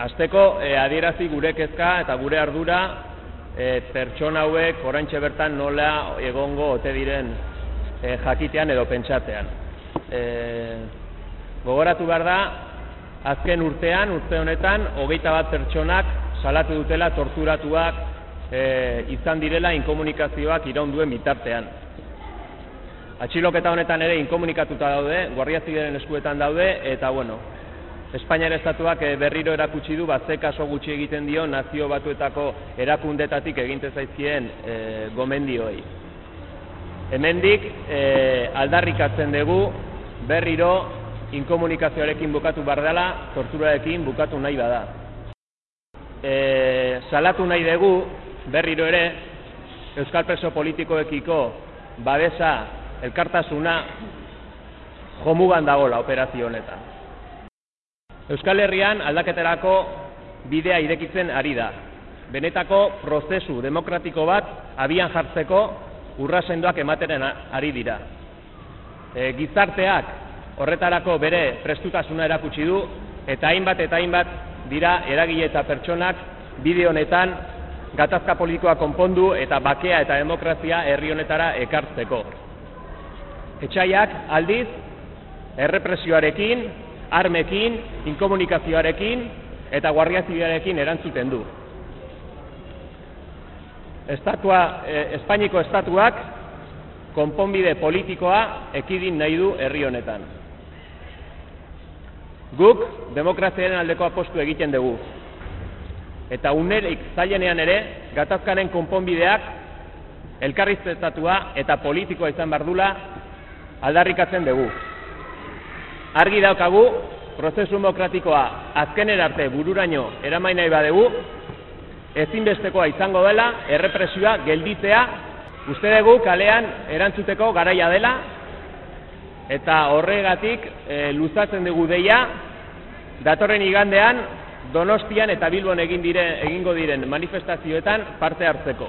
Azteko e, adierazi gure kezka eta gure ardura e, pertsona hauek oraintxe bertan nola egongo ote diren e, jakitean edo pentsatzean. E, gogoratu behar da, azken urtean, urte honetan, hogeita bat pertsonak salatu dutela torturatuak e, izan direla inkomunikazioak iraunduen bitartean. Atxiloketa honetan ere inkomunikatuta daude, guardia ziren eskuetan daude, eta bueno, Espainiar estatuak eh, berriro erakutsi du bat ze kaso gutxi egiten dio nazio batuetako erakundetatik eginte zaizkien e, gomendioei. Hemendik e, aldarrikatzen dugu berriro inkomunikazioarekin bukatu bar dela, torturarekin bukatu nahi bada. E, salatu nahi dugu berriro ere euskal preso politikoekiko babesa elkartasuna jomugan dagoela operazio honetan. Euskal Herrian aldaketerako bidea irekitzen ari da. Benetako prozesu demokratiko bat abian jartzeko urrasendoak emateren ari dira. E, gizarteak horretarako bere prestutasuna erakutsi du eta hainbat eta hainbat dira eragile eta pertsonak bide honetan gatazka politikoa konpondu eta bakea eta demokrazia herri honetara ekartzeko. Etxaiak aldiz errepresioarekin armekin, inkomunikazioarekin eta guardia zibilarekin erantzuten du. Estatua, eh, Espainiko estatuak konponbide politikoa ekidin nahi du herri honetan. Guk demokraziaren aldeko apostu egiten dugu. Eta unerik zailenean ere, gatazkaren konponbideak elkarriztetatua eta politikoa izan bardula aldarrikatzen dugu argi daukagu prozesu demokratikoa azkener arte bururaino eramain nahi badegu ezinbestekoa izango dela errepresioa gelditzea uste dugu kalean erantzuteko garaia dela eta horregatik e, luzatzen dugu deia datorren igandean Donostian eta Bilbon egin dire, egingo diren manifestazioetan parte hartzeko.